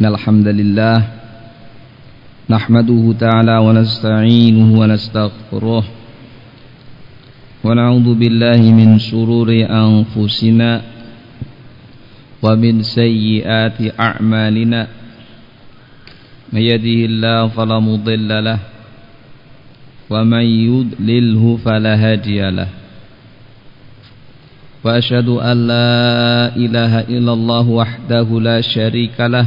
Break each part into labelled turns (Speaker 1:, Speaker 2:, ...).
Speaker 1: إن الحمد لله نحمده تعالى ونستعينه ونستغفره ونعوذ بالله من شرور أنفسنا ومن سيئات أعمالنا من يده الله فلا مضل له ومن يضلله فلا هادي له وأشهد أن لا إله إلا الله وحده لا شريك له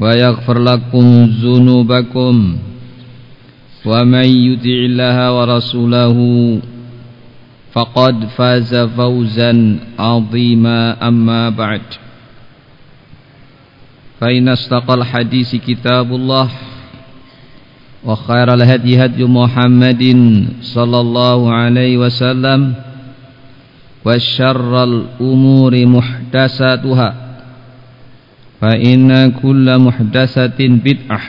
Speaker 1: ويغفر لكم ذنوبكم ومن يطع الله ورسوله فقد فاز فوزا عظيما. أما بعد فإن استقى الحديث كتاب الله وخير الهدي هدي محمد صلى الله عليه وسلم وشر الأمور محدثاتها. فإن كل محدثة بدعة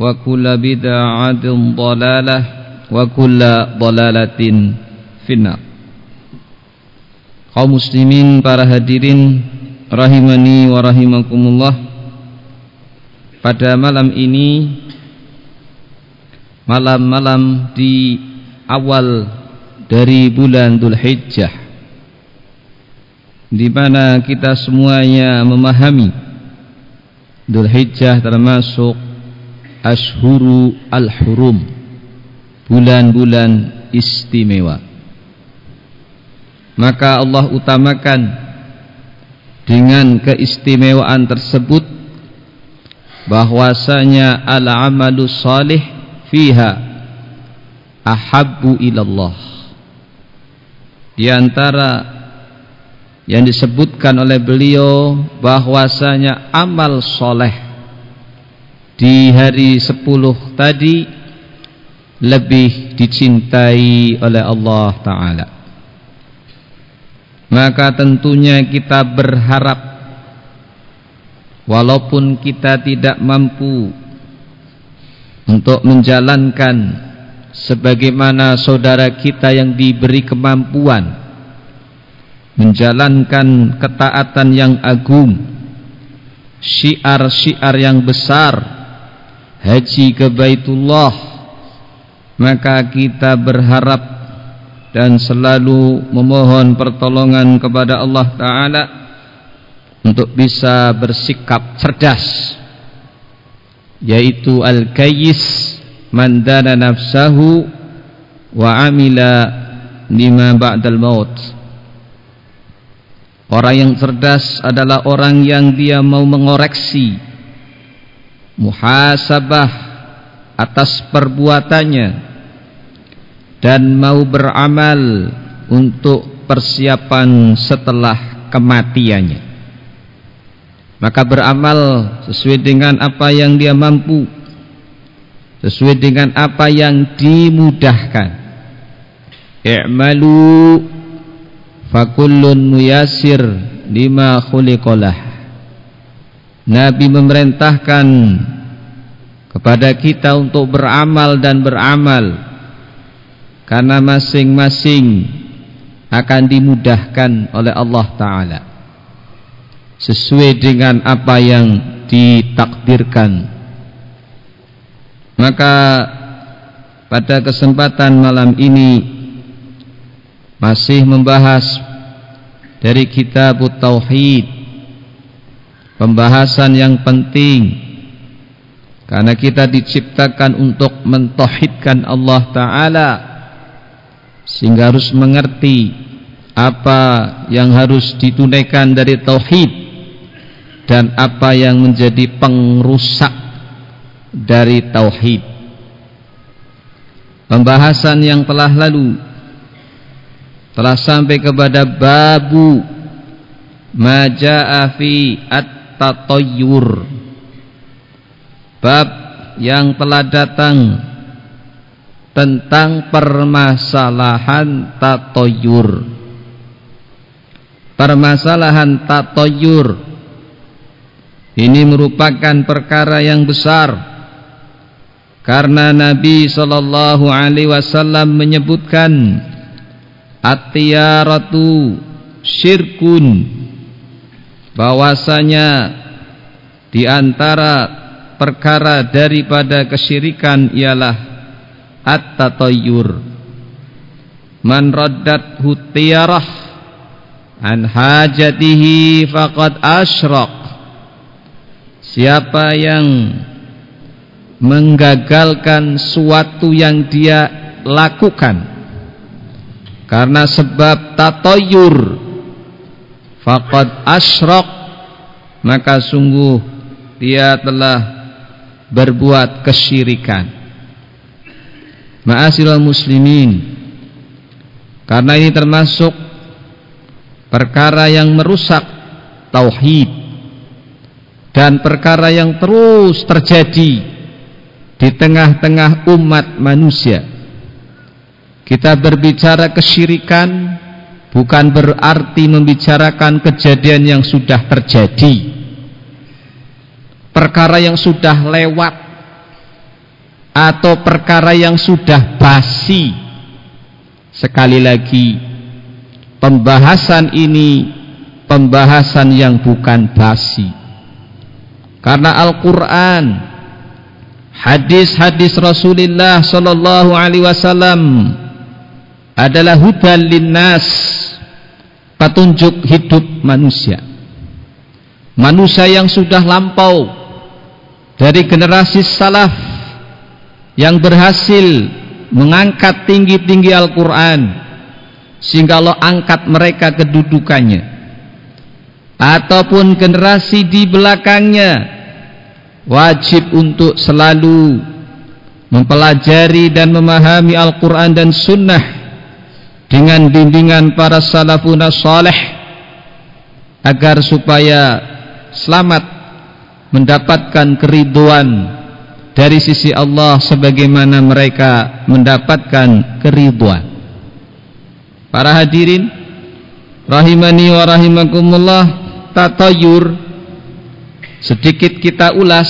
Speaker 1: وكل بدعة ضلالة وكل ضلالة في النار kaum muslimin para hadirin rahimani wa rahimakumullah pada malam ini malam-malam di awal dari bulan Dhul Hijjah di mana kita semuanya memahami Dhul Hijjah termasuk Ashuru Al-Hurum bulan-bulan istimewa. Maka Allah utamakan dengan keistimewaan tersebut bahwasanya al-amalu salih fiha ahabbu ilallah. Di antara yang disebutkan oleh beliau bahwasanya amal soleh di hari sepuluh tadi lebih dicintai oleh Allah Ta'ala. Maka tentunya kita berharap walaupun kita tidak mampu untuk menjalankan sebagaimana saudara kita yang diberi kemampuan menjalankan ketaatan yang agung syiar-syiar yang besar haji ke Baitullah maka kita berharap dan selalu memohon pertolongan kepada Allah Ta'ala untuk bisa bersikap cerdas yaitu al-kayyis mandana nafsahu wa amila lima ba'dal maut Orang yang cerdas adalah orang yang dia mau mengoreksi muhasabah atas perbuatannya dan mau beramal untuk persiapan setelah kematiannya. Maka beramal sesuai dengan apa yang dia mampu, sesuai dengan apa yang dimudahkan. I'malu fakullun muyasir lima khuliqalah Nabi memerintahkan kepada kita untuk beramal dan beramal karena masing-masing akan dimudahkan oleh Allah taala sesuai dengan apa yang ditakdirkan. Maka pada kesempatan malam ini masih membahas dari kitab Tauhid. Pembahasan yang penting. Karena kita diciptakan untuk mentauhidkan Allah taala. Sehingga harus mengerti apa yang harus ditunaikan dari tauhid dan apa yang menjadi pengrusak dari tauhid. Pembahasan yang telah lalu telah sampai kepada babu majaa fi at-tatayyur. Bab yang telah datang tentang permasalahan tatoyur permasalahan tatoyur ini merupakan perkara yang besar karena Nabi Shallallahu Alaihi Wasallam menyebutkan atiyaratu syirkun. Bahwasanya di antara perkara daripada kesyirikan ialah at-tatayyur. Man raddat hutiyarah an hajatihi faqad asyraq. Siapa yang menggagalkan suatu yang dia lakukan karena sebab tatoyur. Faqad asyraq maka sungguh dia telah berbuat kesyirikan. Ma'asyiral muslimin. Karena ini termasuk perkara yang merusak tauhid dan perkara yang terus terjadi di tengah-tengah umat manusia kita berbicara kesyirikan bukan berarti membicarakan kejadian yang sudah terjadi. Perkara yang sudah lewat atau perkara yang sudah basi. Sekali lagi, pembahasan ini pembahasan yang bukan basi. Karena Al-Qur'an hadis-hadis Rasulullah sallallahu alaihi wasallam adalah hudan linnas petunjuk hidup manusia. Manusia yang sudah lampau dari generasi salaf yang berhasil mengangkat tinggi-tinggi Al-Quran sehingga Allah angkat mereka kedudukannya. Ataupun generasi di belakangnya wajib untuk selalu mempelajari dan memahami Al-Quran dan Sunnah dengan bimbingan para salafun salih agar supaya selamat mendapatkan keriduan dari sisi Allah sebagaimana mereka mendapatkan keriduan. Para hadirin rahimani wa rahimakumullah tatayur sedikit kita ulas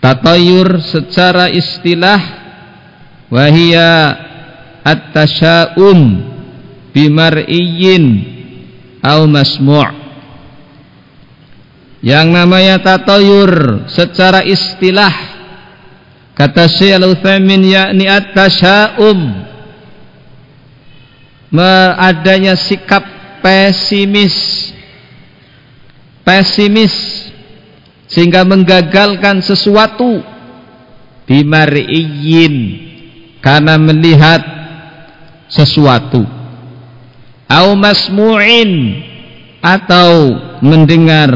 Speaker 1: tatayur secara istilah wahia at-tasya'um bimar'iyyin au masmu' yang namanya tatayur secara istilah kata Syekh Al-Utsaimin yakni at-tasya'um adanya sikap pesimis pesimis sehingga menggagalkan sesuatu bimar'iyyin karena melihat sesuatu. Au masmu'in atau mendengar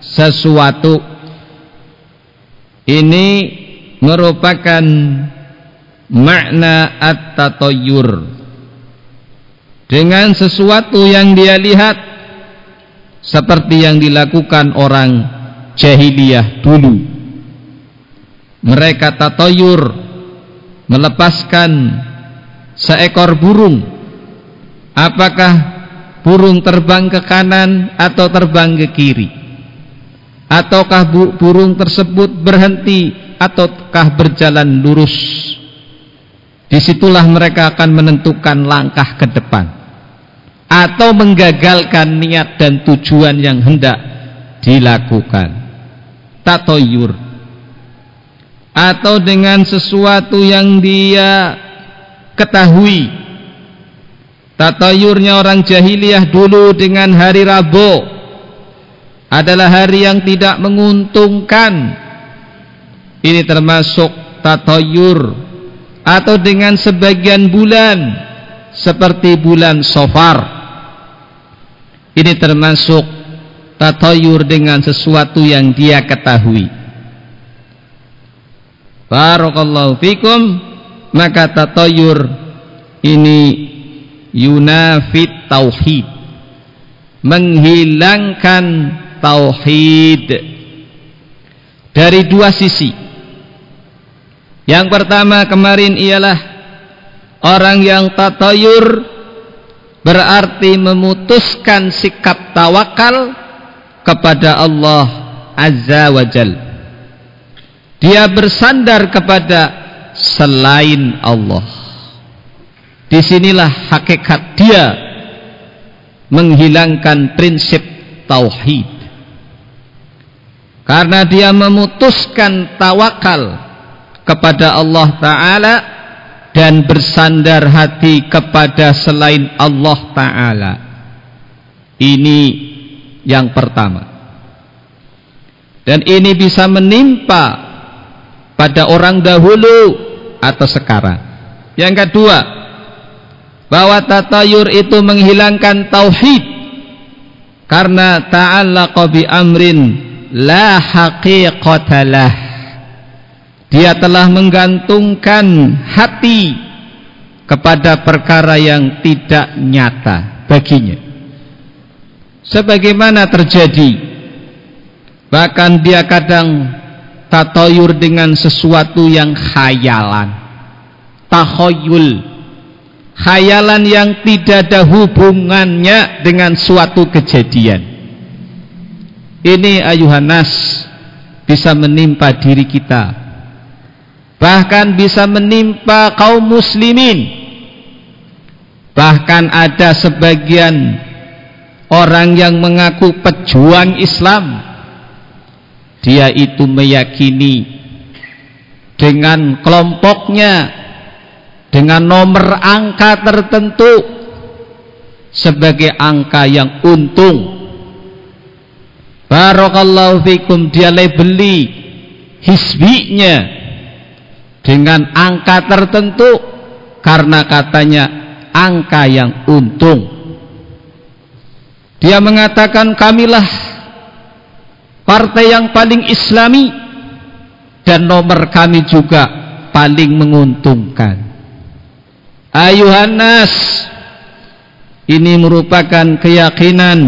Speaker 1: sesuatu. Ini merupakan makna at-tatayyur. Dengan sesuatu yang dia lihat seperti yang dilakukan orang jahiliyah dulu. Mereka tatayur melepaskan seekor burung. Apakah burung terbang ke kanan atau terbang ke kiri? Ataukah burung tersebut berhenti ataukah berjalan lurus? Di situlah mereka akan menentukan langkah ke depan. Atau menggagalkan niat dan tujuan yang hendak dilakukan. Tatoyur. Atau dengan sesuatu yang dia ketahui tatayurnya orang jahiliyah dulu dengan hari Rabu adalah hari yang tidak menguntungkan. Ini termasuk tatoyur atau dengan sebagian bulan seperti bulan sofar ini termasuk tatoyur dengan sesuatu yang dia ketahui. Barakallahu fikum maka tatoyur ini yunafit tauhid menghilangkan tauhid dari dua sisi. Yang pertama kemarin ialah orang yang tatayur berarti memutuskan sikap tawakal kepada Allah Azza wa Jal. Dia bersandar kepada selain Allah. Di sinilah hakikat dia menghilangkan prinsip tauhid. Karena dia memutuskan tawakal kepada Allah taala dan bersandar hati kepada selain Allah taala. Ini yang pertama. Dan ini bisa menimpa pada orang dahulu atau sekarang. Yang kedua bahwa tatayur itu menghilangkan tauhid. Karena ta'allaqa bi amrin la haqiqatalah dia telah menggantungkan hati kepada perkara yang tidak nyata baginya. Sebagaimana terjadi bahkan dia kadang tatayur dengan sesuatu yang khayalan. Takhayul khayalan yang tidak ada hubungannya dengan suatu kejadian. Ini ayuhanas bisa menimpa diri kita. Bahkan bisa menimpa kaum muslimin. Bahkan ada sebagian orang yang mengaku pejuang Islam dia itu meyakini dengan kelompoknya dengan nomor angka tertentu sebagai angka yang untung. Barakallahu fikum dia labeli hisbinya dengan angka tertentu karena katanya angka yang untung. Dia mengatakan kamilah partai yang paling islami. Dan nomor kami juga paling menguntungkan. Ayuhanas ini merupakan keyakinan.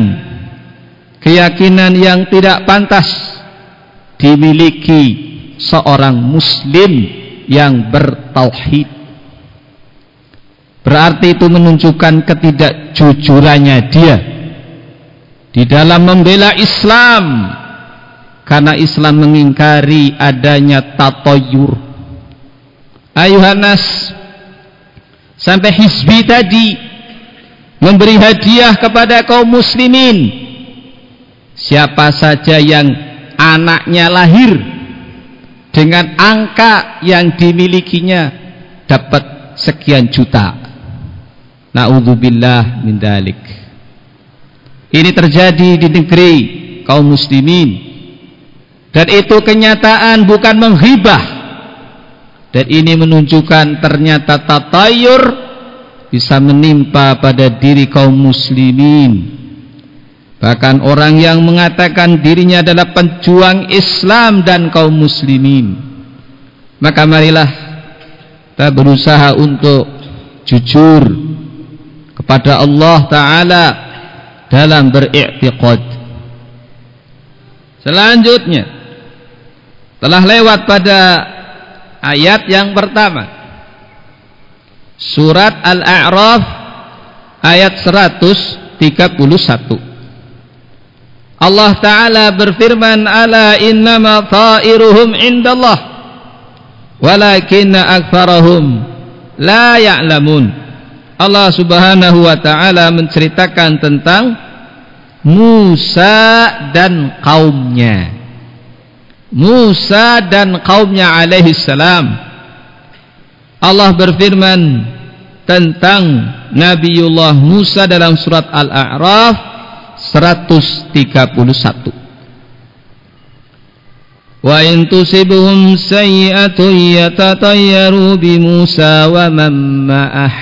Speaker 1: Keyakinan yang tidak pantas dimiliki seorang muslim yang bertauhid. Berarti itu menunjukkan ketidakjujurannya dia. Di dalam membela Islam karena Islam mengingkari adanya tatoyur. Ayuhanas sampai hizbi tadi memberi hadiah kepada kaum muslimin. Siapa saja yang anaknya lahir dengan angka yang dimilikinya dapat sekian juta. Na'udzubillah min dalik. Ini terjadi di negeri kaum muslimin dan itu kenyataan bukan menghibah. Dan ini menunjukkan ternyata tatayur bisa menimpa pada diri kaum muslimin. Bahkan orang yang mengatakan dirinya adalah penjuang Islam dan kaum muslimin. Maka marilah kita berusaha untuk jujur kepada Allah Ta'ala dalam beriktiqad selanjutnya telah lewat pada ayat yang pertama. Surat Al-A'raf ayat 131 Allah Ta'ala berfirman ala innama ta'iruhum indallah walakinna akfarahum la ya'lamun. Allah Subhanahu wa taala menceritakan tentang Musa dan kaumnya Musa dan kaumnya alaihi salam. Allah berfirman tentang Nabiullah Musa dalam surat Al-A'raf 131 wa in tusibhum sayyi'atun yatatayyaru bi Musa wa man ma'ah.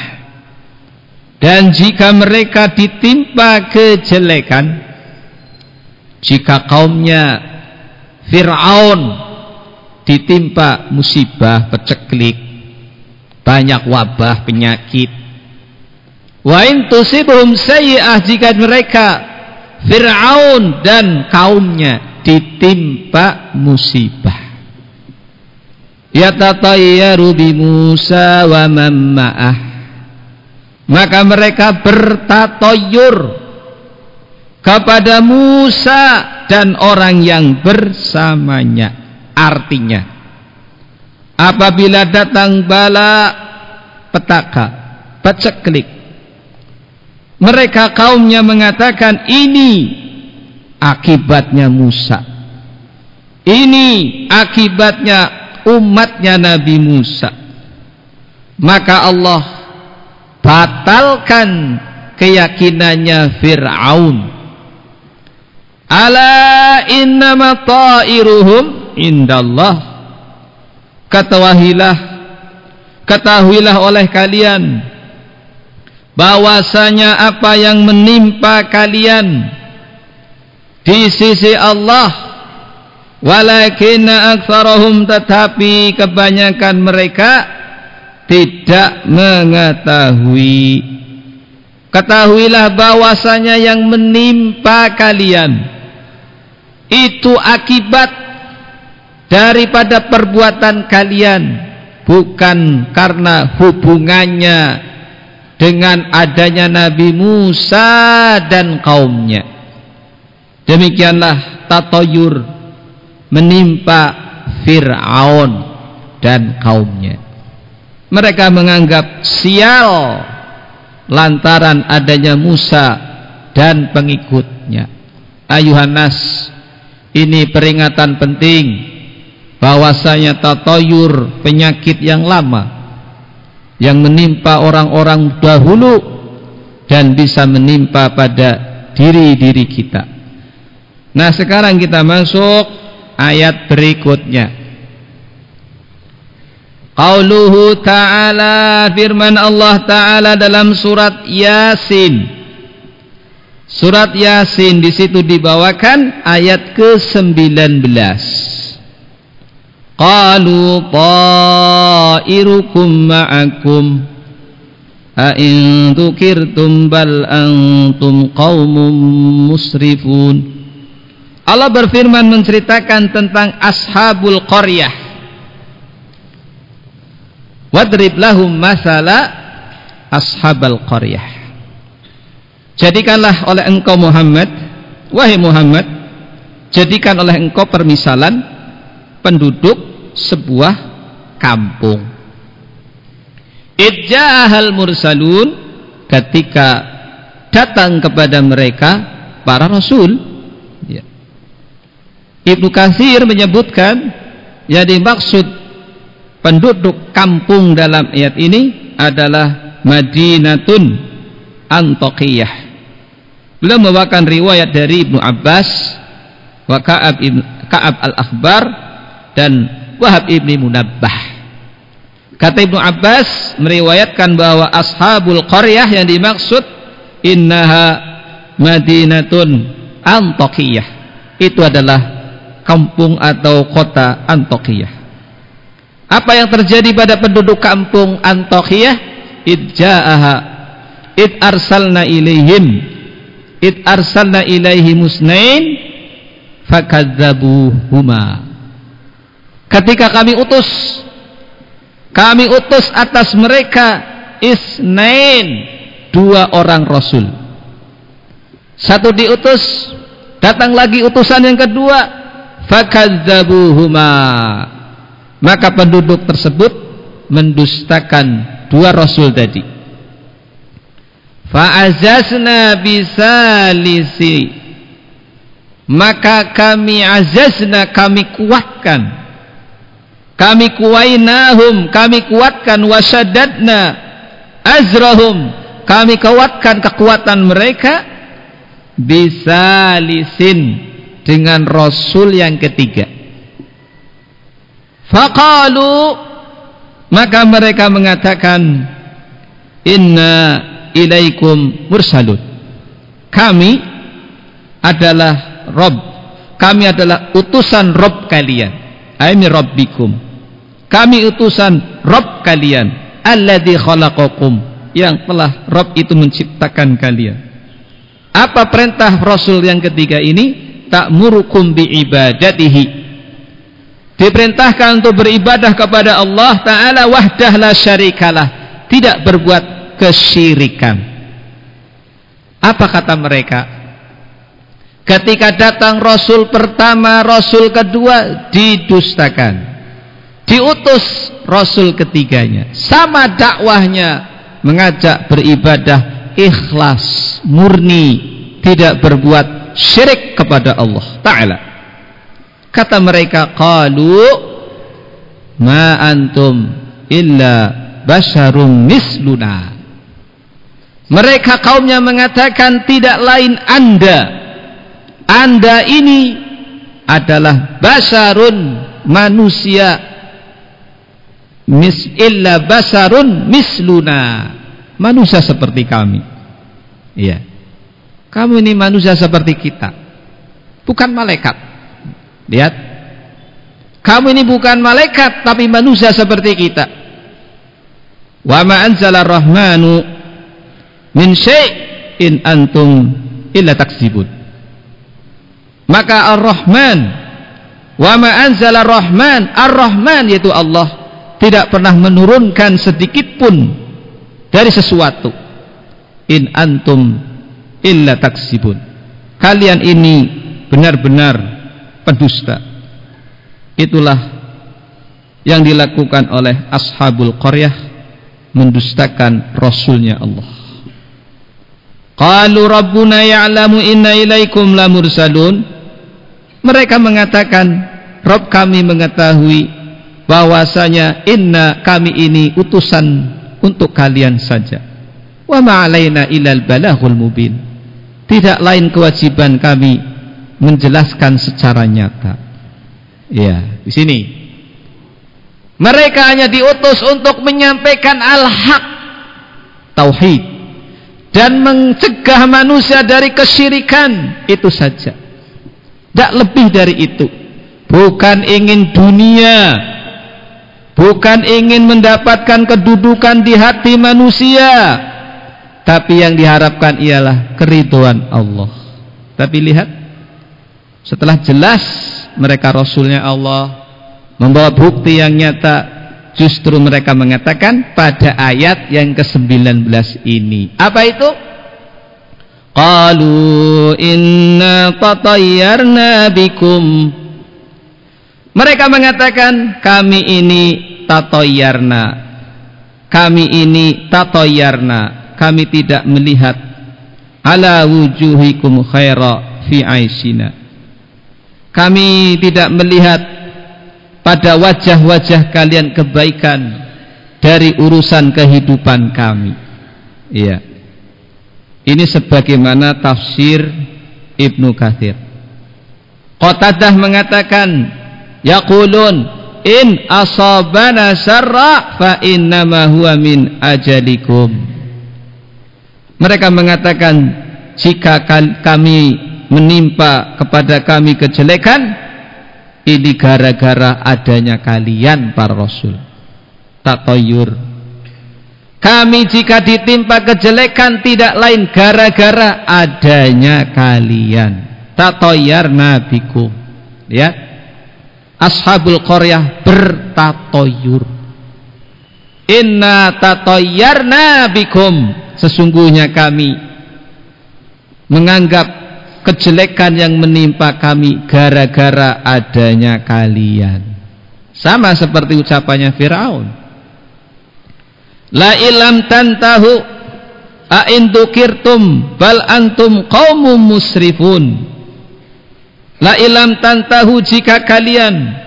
Speaker 1: Dan jika mereka ditimpa kejelekan jika kaumnya Fir'aun ditimpa musibah peceklik banyak wabah penyakit. Wa in tusibhum sayyi'ah jika mereka Fir'aun dan kaumnya ditimpa musibah. Yatatayyaru bi Musa wa man ma'ah. Maka mereka bertatoyur kepada Musa dan orang yang bersamanya. Artinya apabila datang bala petaka peceklik mereka kaumnya mengatakan ini akibatnya Musa. Ini akibatnya umatnya Nabi Musa. Maka Allah batalkan keyakinannya Fir'aun ala innama ta'iruhum indallah. Ketahuilah ketahuilah oleh kalian bahwasanya apa yang menimpa kalian di sisi Allah walakin aktsarahum tetapi kebanyakan mereka tidak mengetahui. Ketahuilah bahwasanya yang menimpa kalian itu akibat daripada perbuatan kalian bukan karena hubungannya dengan adanya Nabi Musa dan kaumnya Demikianlah tatoyur menimpa Fir'aun dan kaumnya. Mereka menganggap sial lantaran adanya Musa dan pengikutnya. Ayuhanas, ini peringatan penting bahwasanya tatoyur penyakit yang lama yang menimpa orang-orang dahulu dan bisa menimpa pada diri-diri kita. Nah sekarang kita masuk ayat berikutnya. Qauluhu ta'ala firman Allah ta'ala dalam surat Yasin. Surat Yasin di situ dibawakan ayat ke-19. Qalu ta'irukum ma'akum a in dzukirtum bal antum qaumun musrifun Allah berfirman menceritakan tentang ashabul qaryah. Wadrib lahum masala ashabal qaryah. Jadikanlah oleh engkau Muhammad, wahai Muhammad, jadikan oleh engkau permisalan penduduk sebuah kampung. Idjahal mursalun ketika datang kepada mereka para rasul Ibnu Katsir menyebutkan yang dimaksud penduduk kampung dalam ayat ini adalah Madinatun Antokiyah. Beliau membawakan riwayat dari Ibnu Abbas, wa Ka'ab, Ka'ab al-Akhbar dan Wahab ibni Munabbah. Kata Ibnu Abbas meriwayatkan bahwa ashabul qaryah yang dimaksud innaha Madinatun Antokiyah. Itu adalah kampung atau kota Antokiyah. Apa yang terjadi pada penduduk kampung Antokiyah? Idja'aha id arsalna id arsalna ilaihi musnain fakadzabuhuma. Ketika kami utus kami utus atas mereka isnain dua orang rasul. Satu diutus, datang lagi utusan yang kedua, fakadzabuhuma maka penduduk tersebut mendustakan dua rasul tadi fa'azazna bisalisi. Maka kami azazna kami kuatkan. Kami kuwainahum kami kuatkan. Wasyadadna azrahum. Kami kuatkan kekuatan mereka bisalisin dengan Rasul yang ketiga. Faqalu maka mereka mengatakan inna ilaikum mursalun. Kami adalah Rob. Kami adalah utusan Rob kalian. Aimi Rabbikum. Kami utusan Rob kalian. Alladhi. Yang telah Rob itu menciptakan kalian. Apa perintah Rasul yang ketiga ini? Ta'murukum biibadatihi diperintahkan untuk beribadah kepada Allah Ta'ala wahdah la syarikalah tidak berbuat kesyirikan. Apa kata mereka? Ketika datang Rasul pertama Rasul kedua didustakan. Diutus Rasul ketiganya. Sama dakwahnya mengajak beribadah ikhlas murni tidak berbuat syirik kepada Allah Ta'ala. Kata mereka qalu ma antum illa basyarum misluna. Mereka kaumnya mengatakan tidak lain Anda. Anda ini adalah basarun manusia mis illa basarun misluna. Manusia seperti kami. Iya. Kamu ini manusia seperti kita. Bukan malaikat. Lihat. Kamu ini bukan malaikat tapi manusia seperti kita. Wa ma anzala rahmanu min in antum illa taksibun. Maka Ar-Rahman wa ma anzala Rahman, Ar-Rahman yaitu Allah tidak pernah menurunkan sedikit pun dari sesuatu. In antum illa taksibun. Kalian ini benar-benar pendusta itulah yang dilakukan oleh ashabul qaryah mendustakan rasulnya Allah qalu rabbuna ya'lamu inna ilaikum lamursalun mereka mengatakan Rob kami mengetahui bahwasanya inna kami ini utusan untuk kalian saja wa ma'alaina ilal balahul mubin tidak lain kewajiban kami menjelaskan secara nyata. Ya, di sini. Mereka hanya diutus untuk menyampaikan al-haq tauhid dan mencegah manusia dari kesyirikan itu saja. Tidak lebih dari itu. Bukan ingin dunia, bukan ingin mendapatkan kedudukan di hati manusia, tapi yang diharapkan ialah keriduan Allah. Tapi lihat setelah jelas mereka Rasulnya Allah membawa bukti yang nyata justru mereka mengatakan pada ayat yang ke-19 ini. Apa itu? Qalu inna tatayyarna bikum. Mereka mengatakan kami ini tatoyarna kami ini tatoyarna kami tidak melihat. Ala wujuhikum khaira fi aisina. Kami tidak melihat pada wajah-wajah kalian kebaikan dari urusan kehidupan kami. Iya. Ini sebagaimana tafsir Ibnu Katsir. Qatadah mengatakan yaqulun in asabana syarra fa innama huwa min ajalikum. Mereka mengatakan jika kami menimpa kepada kami kejelekan ini gara-gara adanya kalian para rasul. Tatoyur kami jika ditimpa kejelekan tidak lain gara-gara adanya kalian. Tatoyar nabiku. Ya. Ashabul qaryah bertatoyur. Inna tatoyar nabikum sesungguhnya kami menganggap kejelekan yang menimpa kami gara-gara adanya kalian. Sama seperti ucapannya Firaun. La ilam tantahu a indukirtum bal antum qaumum musrifun. La ilam tantahu jika kalian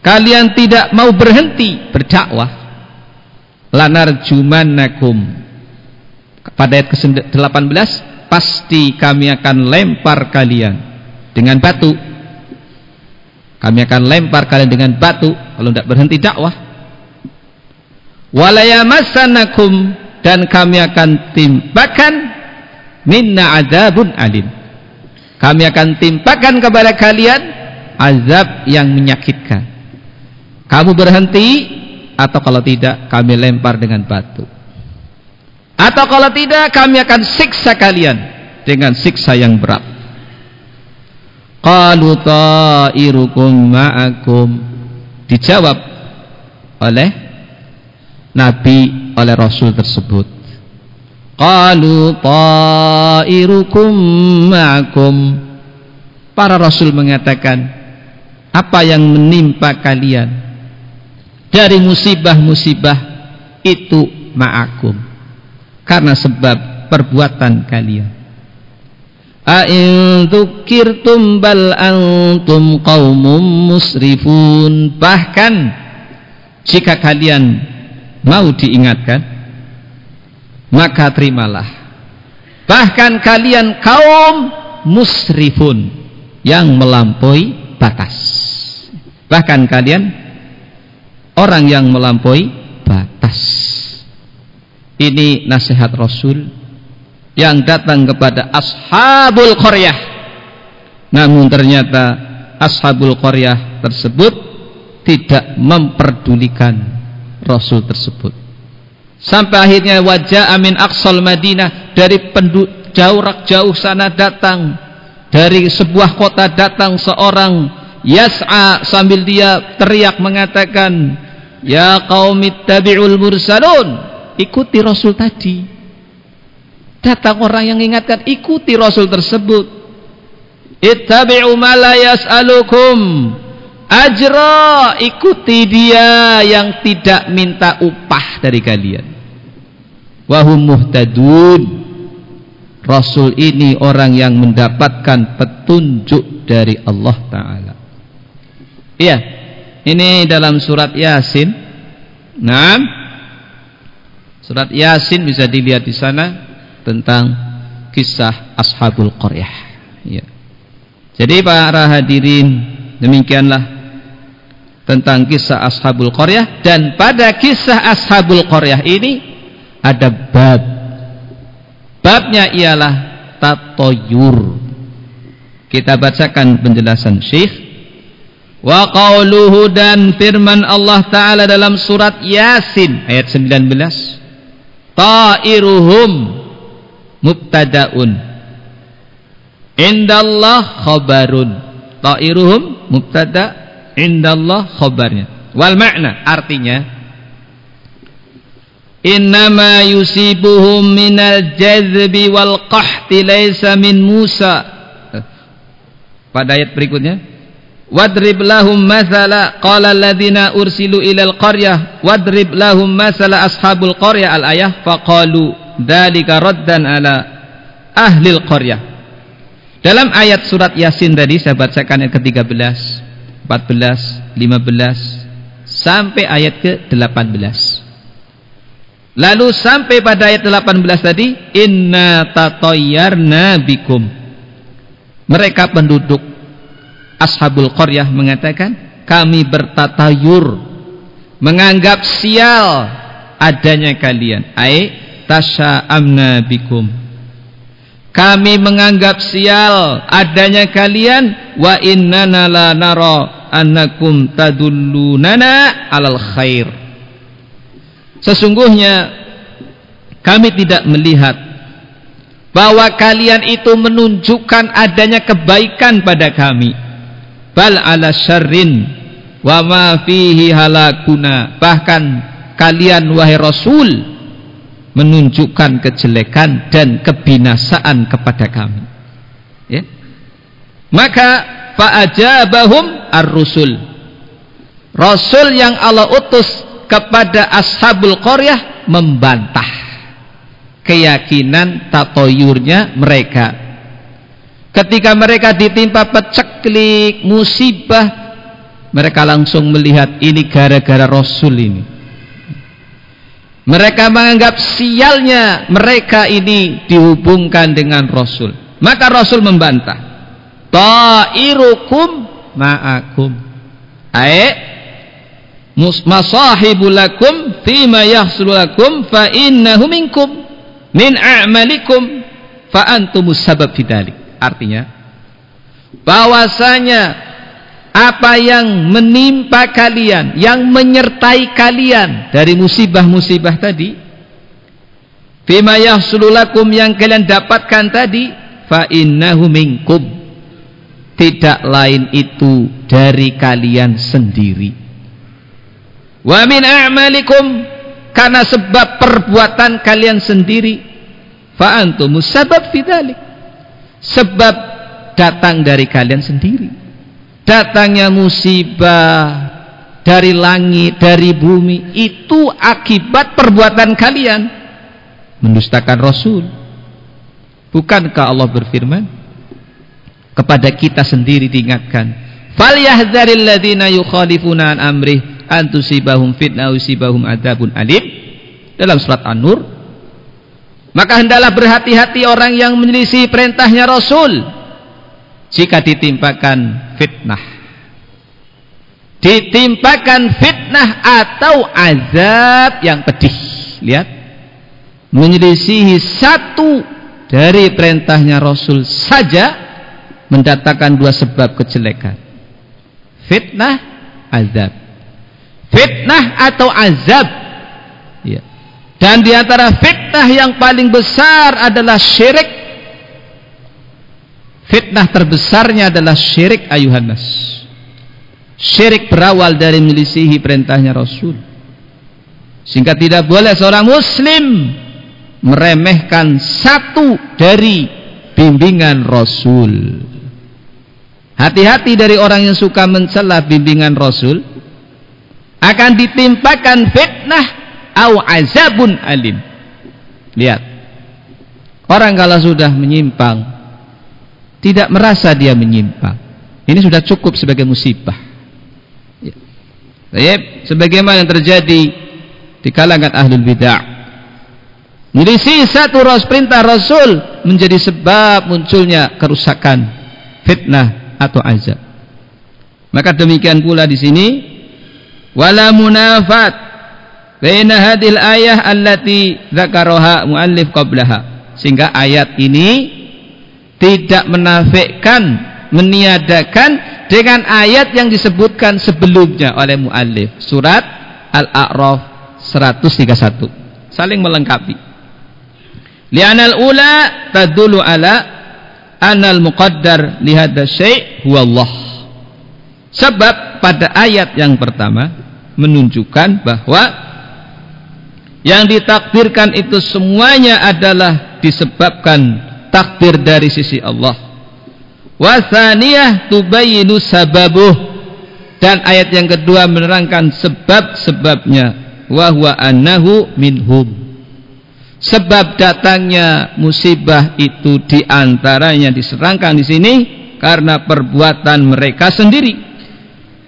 Speaker 1: kalian tidak mau berhenti berdakwah lanar jumannakum pada ayat ke-18 pasti kami akan lempar kalian dengan batu. Kami akan lempar kalian dengan batu kalau tidak berhenti dakwah. Walayamasanakum dan kami akan timpakan minna adabun alim. Kami akan timpakan kepada kalian azab yang menyakitkan. Kamu berhenti atau kalau tidak kami lempar dengan batu atau kalau tidak kami akan siksa kalian dengan siksa yang berat. Qalu ta'irukum ma'akum. Dijawab oleh nabi oleh rasul tersebut. Qalu ta'irukum ma'akum. Para rasul mengatakan apa yang menimpa kalian dari musibah-musibah itu ma'akum karena sebab perbuatan kalian. A'in dzukirtum bal antum musrifun. Bahkan jika kalian mau diingatkan maka terimalah. Bahkan kalian kaum musrifun yang melampaui batas. Bahkan kalian orang yang melampaui batas ini nasihat Rasul yang datang kepada ashabul qaryah. Namun ternyata ashabul qaryah tersebut tidak memperdulikan Rasul tersebut. Sampai akhirnya wajah amin aqsal Madinah dari penduduk jauh jauh sana datang dari sebuah kota datang seorang yas'a sambil dia teriak mengatakan ya qaumit tabi'ul mursalun ikuti Rasul tadi. Datang orang yang mengingatkan, ikuti Rasul tersebut. Ittabi'u ma la yas'alukum ajra, ikuti dia yang tidak minta upah dari kalian. Wahum muhtadun. Rasul ini orang yang mendapatkan petunjuk dari Allah Ta'ala. Iya, ini dalam surat Yasin. Nah, Surat Yasin bisa dilihat di sana tentang kisah Ashabul Qaryah. Ya. Jadi para hadirin demikianlah tentang kisah Ashabul Qaryah dan pada kisah Ashabul Qaryah ini ada bab. Babnya ialah tatoyur. Kita bacakan penjelasan Syekh wa qauluhu dan firman Allah taala dalam surat Yasin ayat 19 ta'iruhum mubtadaun. Indallah khabarun. Ta'iruhum mubtada indallah khabarnya. Wal makna artinya innama yusibuhum minal jazbi wal qahti laysa min Musa. Pada ayat berikutnya wadrib lahum masala qala alladziina ursilu ilal qaryah wadrib lahum masala ashabul qaryah al ayah faqalu dzalika raddan ala ahlil qaryah. Dalam ayat surat yasin tadi saya bacakan ayat ke-13 14 15 sampai ayat ke-18 lalu sampai pada ayat 18 tadi inna tatayyarna bikum. Mereka penduduk Ashabul Qaryah mengatakan kami bertatayur menganggap sial adanya kalian. Ai tasya'amna bikum. Kami menganggap sial adanya kalian wa innana la nara annakum tadullunana alal khair. Sesungguhnya kami tidak melihat bahwa kalian itu menunjukkan adanya kebaikan pada kami bal ala syarrin wa ma fihi halakuna. Bahkan kalian wahai rasul menunjukkan kejelekan dan kebinasaan kepada kami. Ya. Maka fa'ajabahum ar-rusul. Rasul yang Allah utus kepada ashabul qaryah membantah keyakinan tatoyurnya mereka Ketika mereka ditimpa peceklik, musibah, mereka langsung melihat ini gara-gara Rasul ini. Mereka menganggap sialnya mereka ini dihubungkan dengan Rasul. Maka Rasul membantah. Ta'irukum ma'akum. Ai masahibulakum fima yahsulakum fa minkum min a'malikum fa antumus sabab fidalik. Artinya bahwasanya apa yang menimpa kalian, yang menyertai kalian dari musibah-musibah tadi, fima yahsululakum yang kalian dapatkan tadi, fa innahu minkum. Tidak lain itu dari kalian sendiri. Wa min a'malikum karena sebab perbuatan kalian sendiri fa antumus sabab fidalik. Sebab datang dari kalian sendiri datangnya musibah dari langit, dari bumi itu akibat perbuatan kalian mendustakan Rasul. Bukankah Allah berfirman kepada kita sendiri diingatkan, "Falyahdharil ladzina yukhalifuna an amrih an tusibahum fitnah usibahum adzabun alim." Dalam surat An-Nur, maka hendaklah berhati-hati orang yang menyelisih perintahnya Rasul. Jika ditimpakan fitnah. Ditimpakan fitnah atau azab yang pedih. Lihat. Menyelisihi satu dari perintahnya Rasul saja mendatangkan dua sebab kejelekan. Fitnah azab. Fitnah atau azab. Ya. dan di antara fitnah yang paling besar adalah syirik Fitnah terbesarnya adalah syirik ayuhan nas. Syirik berawal dari melisihi perintahnya Rasul. Sehingga tidak boleh seorang muslim meremehkan satu dari bimbingan Rasul. Hati-hati dari orang yang suka mencela bimbingan Rasul akan ditimpakan fitnah au azabun alim. Lihat. Orang kalau sudah menyimpang tidak merasa dia menyimpang. Ini sudah cukup sebagai musibah. Ya. Sebagaimana yang terjadi di kalangan ahlul bid'ah. Menyelisih satu ras perintah Rasul menjadi sebab munculnya kerusakan, fitnah atau azab. Maka demikian pula di sini wala munafat baina hadil ayah allati dzakaraha muallif qablaha. Sehingga ayat ini tidak menafikan meniadakan dengan ayat yang disebutkan sebelumnya oleh muallif. Surat Al-A'raf 131 saling melengkapi. Li'anal ula tadulu ala anal muqaddar lihada syai' huwa sebab pada ayat yang pertama menunjukkan bahwa yang ditakdirkan itu semuanya adalah disebabkan takdir dari sisi Allah. Wasaniyah tubayinu sababuh dan ayat yang kedua menerangkan sebab-sebabnya wa huwa annahu minhum. Sebab datangnya musibah itu di antaranya diserangkan di sini karena perbuatan mereka sendiri.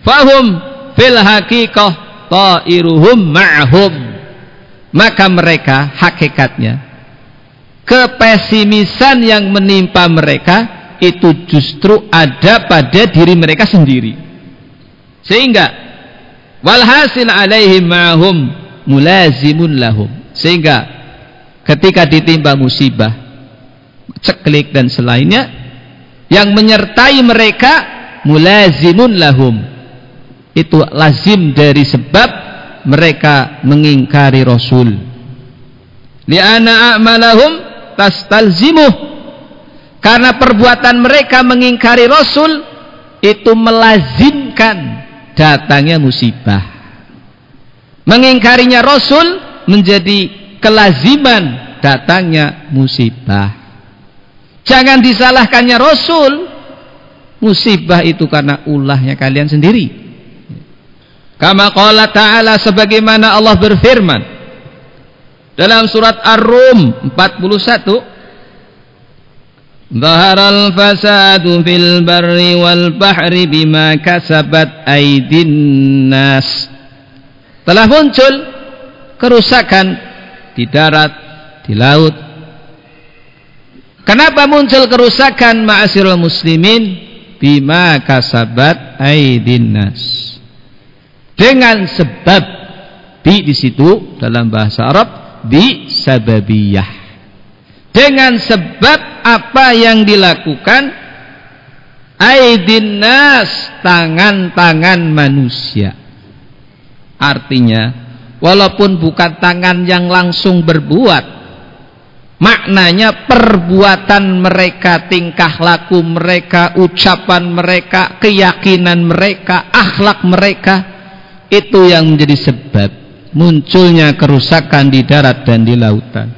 Speaker 1: Fahum fil haqiqah ta'iruhum ma'hum. Maka mereka hakikatnya kepesimisan yang menimpa mereka itu justru ada pada diri mereka sendiri. Sehingga walhasil alaihim ma'hum mulazimun lahum. Sehingga ketika ditimpa musibah ceklik dan selainnya yang menyertai mereka mulazimun lahum. Itu lazim dari sebab mereka mengingkari Rasul. Li'ana a'malahum tastalzimuh karena perbuatan mereka mengingkari Rasul itu melazimkan datangnya musibah. Mengingkarinya Rasul menjadi kelaziman datangnya musibah. Jangan disalahkannya Rasul musibah itu karena ulahnya kalian sendiri kama qala ta'ala sebagaimana Allah berfirman dalam surat Ar-Rum 41 Zaharal fasadu fil barri wal bahri bima kasabat aidin nas. Telah muncul kerusakan di darat, di laut. Kenapa muncul kerusakan ma'asirul muslimin? Bima kasabat aidin nas dengan sebab bi di situ dalam bahasa Arab bi sababiyah. Dengan sebab apa yang dilakukan? Aidin nas tangan-tangan manusia. Artinya walaupun bukan tangan yang langsung berbuat maknanya perbuatan mereka tingkah laku mereka ucapan mereka keyakinan mereka akhlak mereka itu yang menjadi sebab munculnya kerusakan di darat dan di lautan.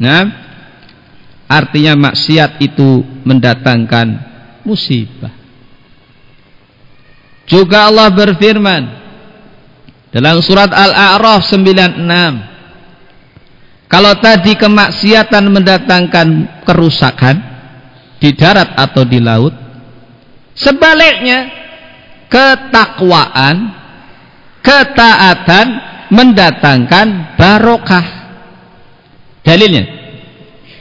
Speaker 1: Nah artinya maksiat itu mendatangkan musibah. Juga Allah berfirman dalam surat Al-A'raf 96 kalau tadi kemaksiatan mendatangkan kerusakan di darat atau di laut, sebaliknya ketakwaan, ketaatan mendatangkan barokah. Dalilnya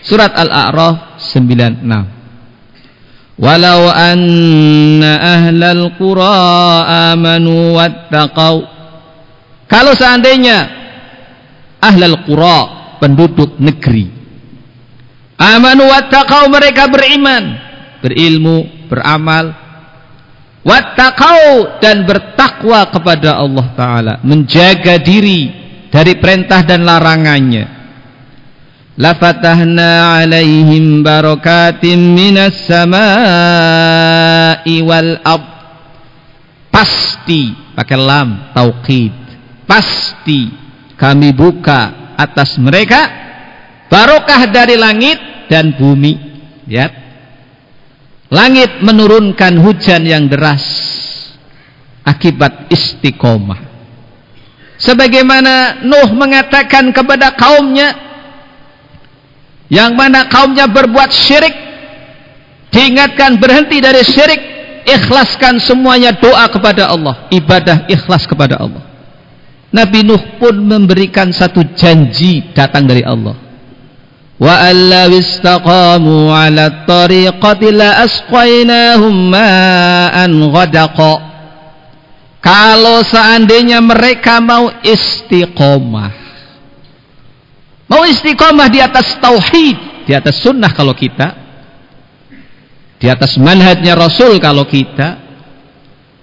Speaker 1: surat Al-A'raf 96. Walau anna ahlal qura amanu wattaqau Kalau seandainya ahlal qura penduduk negeri. Amanu wattaqau mereka beriman, berilmu, beramal, wattaqau dan bertakwa kepada Allah taala, menjaga diri dari perintah dan larangannya. Lafatahna alaihim barakatim minas samai wal ab. Pasti pakai lam taukid. Pasti kami buka atas mereka barokah dari langit dan bumi lihat langit menurunkan hujan yang deras akibat istiqomah sebagaimana Nuh mengatakan kepada kaumnya yang mana kaumnya berbuat syirik diingatkan berhenti dari syirik ikhlaskan semuanya doa kepada Allah ibadah ikhlas kepada Allah Nabi Nuh pun memberikan satu janji datang dari Allah. Istaqamu 'ala tariqati la asqainahum ma'an ghadaqa. Kalau seandainya mereka mau istiqomah. Mau istiqomah di atas tauhid, di atas sunnah kalau kita. Di atas manhajnya Rasul kalau kita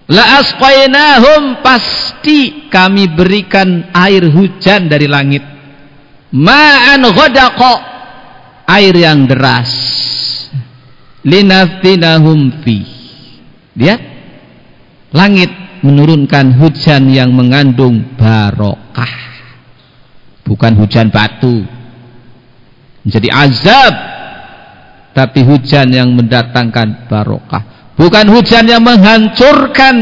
Speaker 1: La asqainahum pasti kami berikan air hujan dari langit. Ma'an ghadaqa air yang deras. Linaftinahum fi. Lihat. Langit menurunkan hujan yang mengandung barokah. Bukan hujan batu. Menjadi azab. Tapi hujan yang mendatangkan barokah Bukan hujan yang menghancurkan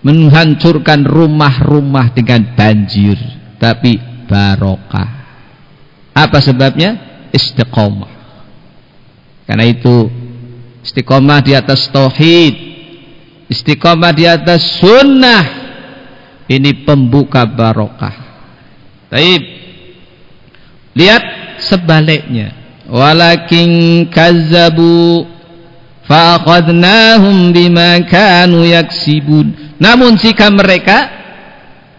Speaker 1: menghancurkan rumah-rumah dengan banjir, tapi barokah. Apa sebabnya? Istiqomah. Karena itu istiqomah di atas tauhid, istiqomah di atas sunnah ini pembuka barokah. Baik. Lihat sebaliknya. Walakin kazzabu fa'akhadnahum bima kanu yaksibun namun jika mereka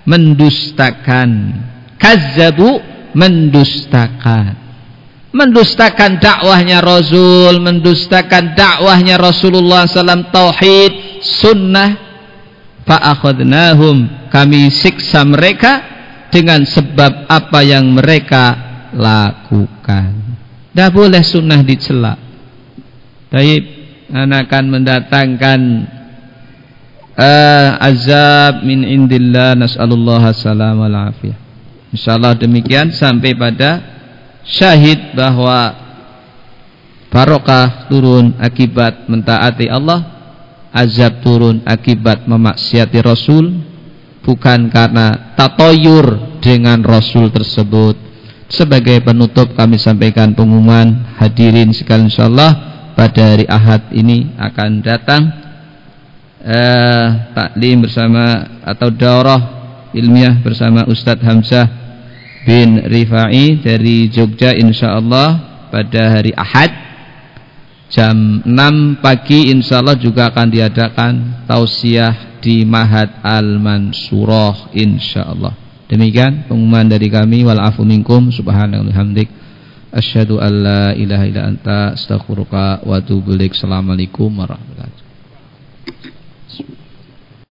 Speaker 1: mendustakan kazzabu mendustakan. Mendustakan dakwahnya Rasul mendustakan dakwahnya Rasulullah SAW tauhid sunnah. Fa'akhadnahum kami siksa mereka dengan sebab apa yang mereka lakukan. Tidak boleh sunnah dicela baik akan mendatangkan uh, azab min indillah nas'alullah salam afiyah insyaallah demikian sampai pada syahid bahwa barokah turun akibat mentaati Allah azab turun akibat memaksiati Rasul bukan karena tatoyur dengan Rasul tersebut. Sebagai penutup kami sampaikan pengumuman. Hadirin sekalian insyaallah pada hari Ahad ini akan datang eh, taklim bersama atau daurah ilmiah bersama Ustadz Hamzah bin Rifai dari Jogja insyaallah pada hari Ahad jam 6 pagi insyaallah juga akan diadakan tausiah di Mahat Al-Mansurah insyaallah. Demikian pengumuman dari kami wal afu minkum subhanallah asyhadu an la ilaha illa anta astaghfiruka wa atubu ilaik. Assalamualaikum warahmatullahi